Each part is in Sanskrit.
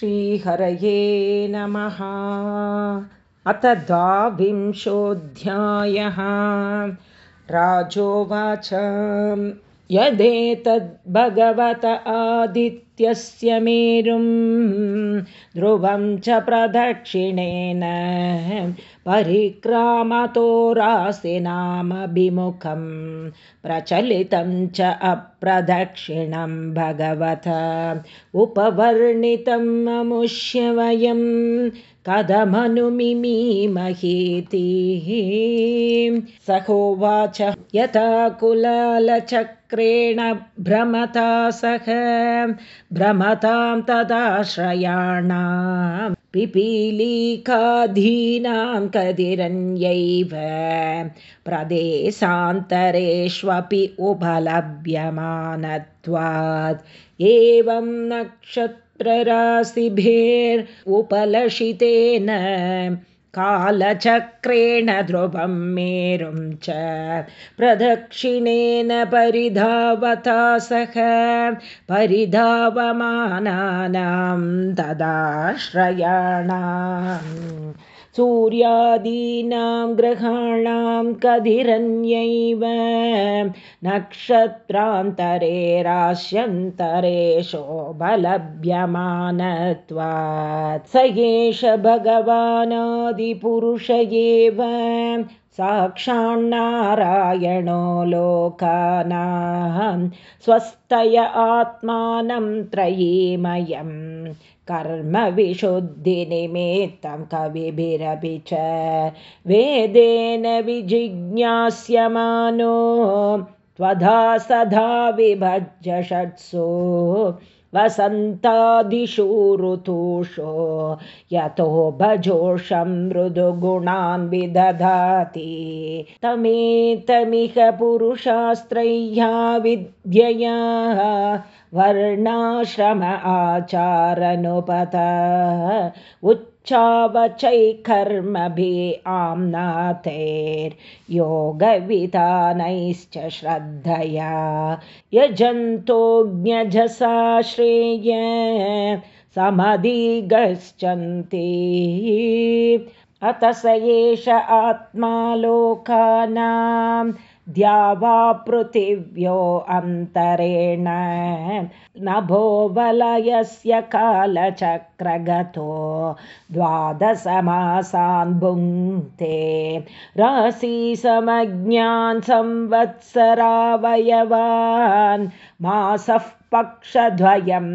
श्रीहरये नमः। अथ द्वाविंशोऽध्यायः। राजोवाच। यदेतद्भगवत आदित्यस्य मेरुं ध्रुवं च प्रदक्षिणेन। परिक्रामतो रासि नामभिमुखं प्रचलितं च अप्रदक्षिणं भगवत। उपवर्णितं ममुष्य वयं कथमनुमिमीमहेतिः सहोवाच यथा कुलालचक्रेण भ्रमता सह भ्रमतां तदाश्रयाणां पिपीलीकाधीनां कदिरन्यैव प्रदेशान्तरेष्वपि उपलभ्यमानत्वात्। एवं नक्षत्रराशिभिरुपलषितेन कालचक्रेण ध्रुवं मेरुं च प्रदक्षिणेन परिधावता सह परिधावमानानां तदाश्रयाणाम् सूर्यादीनां ग्रहाणां कधिरन्यैव नक्षत्रान्तरे राश्यन्तरेशोपलभ्यमानत्वात् स एष भगवानादिपुरुष एव। साक्षान्नारायणो लोकानां। स्वस्थय आत्मानं त्रयीमयम् कर्मविशुद्धिनिमित्तं कविभिरपि च वेदेन विजिज्ञास्यमानो त्वधा सदा विभज्य षट्सु वसन्तादिषु ऋतुषो यतो भजोषं मृदुगुणान् विदधाति तमेतमिह पुरुषास्त्रय्या विद्यया वर्णाश्रम आचारनुपत। उच्चावचैकर्मभि आम्नातैर्योगविधानैश्च श्रद्धया। यजन्तोज्ञजसा श्रेय समधिगच्छन्ति। अत स एष आत्मा लोकानां द्यावापृथिव्यो अन्तरेण नभो वलयस्य कालचक्रगतो द्वादशमासान् भुङ्क्ते। रासि समज्ञान् संवत्सरावयवान् मासः पक्षद्वयं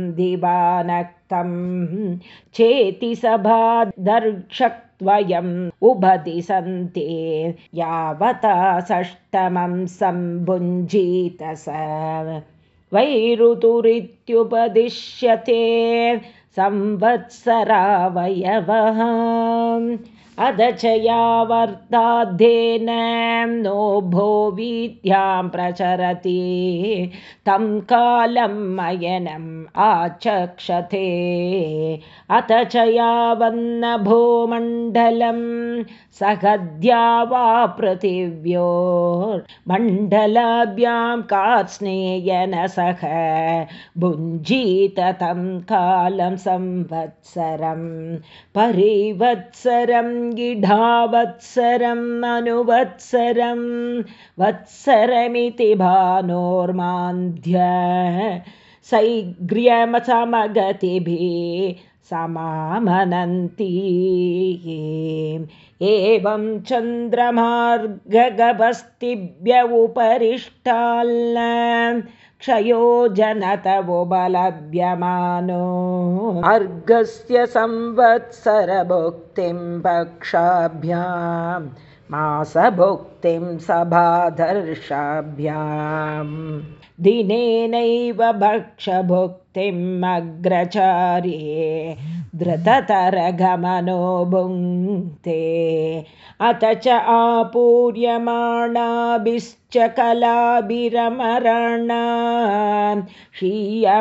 चेति सभादर्शक् वयम् उभति सन्ति यावता षष्टमं सम्भुञ्जीत स। वैरुतुरित्युपदिश्यते संवत्सरावयवः अध च यावर्ताद्धेन नो भो वीद्यां प्रचरति। तं कालम् अयनम् आचक्षते। अथ च यावन्नभो मण्डलं सखद्या वा पृथिव्योर्मण्डलाभ्यां कार्स्नेयन सह भुञ्जीत तं कालं संवत्सरं। परिवत्सरं गिढावत्सरम् अनुवत्सरं वत्सरमिति भानोर्मान्ध्य सैग्र्यमसमगतिभिः समामनन्ति। एवं चन्द्रमार्गगभस्तिभ्य उपरिष्टाल् क्षयो जनतवोपलभ्यमानो अर्घस्य संवत्सरभुक्तिं पक्षाभ्यां मासभुक्तिं सभादर्शाभ्याम् दिनेनैव भक्षभुक्तिम् अग्रचार्ये धृततरगमनो भुङ्क्ते अथ च आपूर्यमाणाभिश्च कलाभिरमरणा क्षीयमाणाभिश्च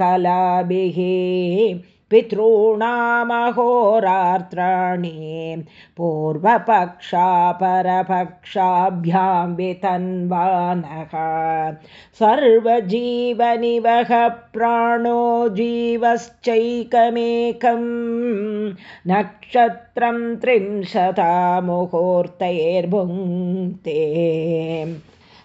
कलाभिः पितॄणामहोरात्राणि पूर्वपक्षा परपक्षाभ्यां वितन्वानः सर्वजीवनिवह प्राणो जीवश्चैकमेकं नक्षत्रं त्रिंशता मुहूर्तैर्भुङ्क्ते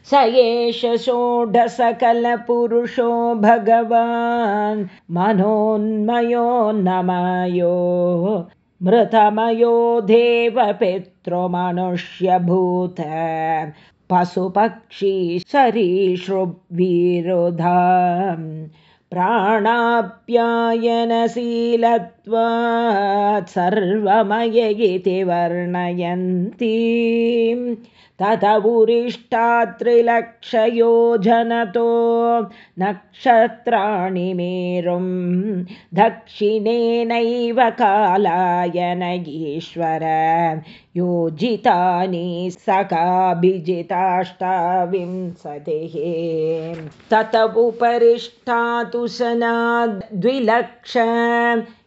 स एष षोडशकलपुरुषो भगवान् मनोन्मयोन्नमयो मृतमयो देवपितृमनुष्यभूत पशुपक्षी सरीसृविरुधा सर्वमय इति वर्णयन्ति। त्रिलक्षयोजनतो नक्षत्राणि मेरुं दक्षिणेनैव कालायन ईश्वर योजितानि सखाभिजिताष्टाविंशतिः। तत उपरिष्टातु सना द्विलक्ष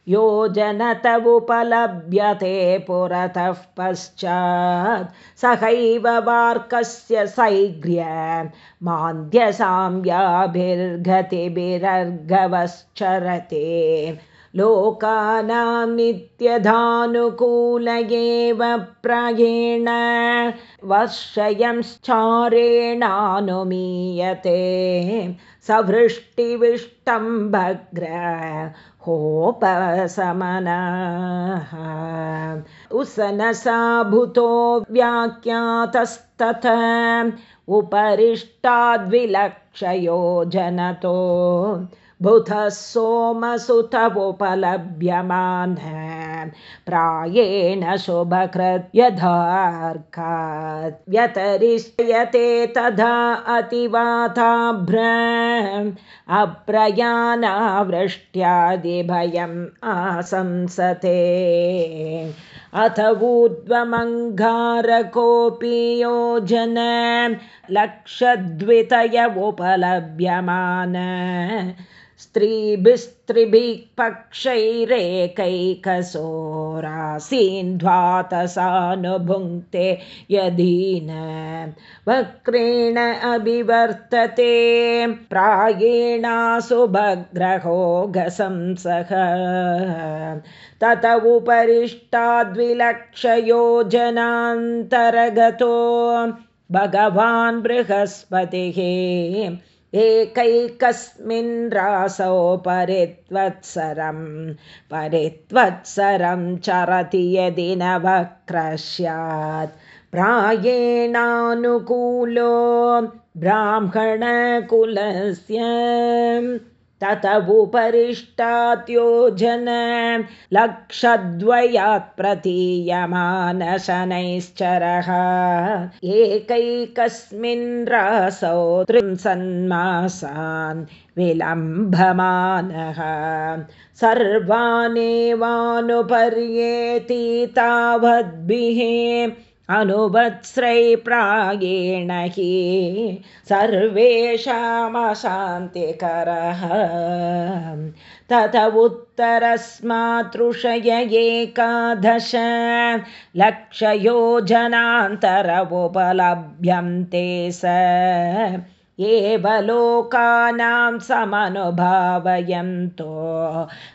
योजनत उपलभ्यते पुरतः पश्चात् सहैव वार्कस्य सैग्र्य मान्द्यसाम्याभिर्गतिभिरर्गवश्चरते। लोकानां नित्यधानुकूल एव प्रायेण वर्षयंश्चारेणानुमीयते सवृष्टिविष्टम्भग्र होपशमनः उसनसा भूतो व्याख्यातस्तथ उपरिष्टाद्विलक्षयो जनतो। बुधः सोमसुतवोपलभ्यमान प्रायेण शुभकृत्यधार्कात् व्यतरिष्यते तथा अतिवाताभ्र अप्रयानावृष्ट्यादिभयम् आशंसते अथ ऊर्ध्वमङ्गारकोऽपि योजन। लक्षद्वितयवुपलभ्यमान स्त्रीभिस्त्रिभिः पक्षैरेकैकसोरासीन्ध्वातसानुभुङ्क्ते यदीन वक्रेण अभिवर्तते प्रायेणासुभग्रहो घसंसः तत उपरिष्टाद्विलक्षयोजनान्तर्गतो भगवान् बृहस्पतिः एकैकस्मिन् रासौ परित्वत्सरं परित्वत्सरं चरति यदि न वक्रस्यात् प्रायेणानुकूलो ब्राह्मणकुलस्य तत उपरिष्टात्योजन लक्षद्वयात् प्रतीयमान शनैश्चरः एकैकस्मिन् रासौ त्रिंसन्मासान् विलम्भमानः सर्वानेवानुपर्येति तावद्भिः अनुवत्स्रै प्रायेण हि सर्वेषामशान्तिकरः। तत उत्तरस्मातृषय एकादश लक्षयोजनान्तरमुपलभ्यन्ते स। एव लोकानां समनुभावयन्तो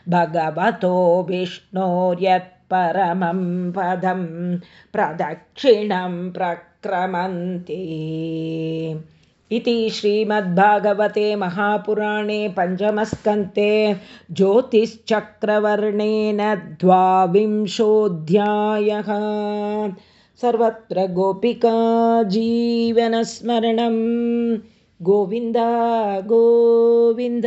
भगवतो विष्णोर्यत् परमं पदं प्रदक्षिणं प्रक्रमन्ति। इति श्रीमद्भागवते महापुराणे पञ्चमस्कन्ते ज्योतिश्चक्रवर्णेन द्वाविंशोऽध्यायः। सर्वत्र गोपिका जीवनस्मरणं। गोविन्द गोविन्द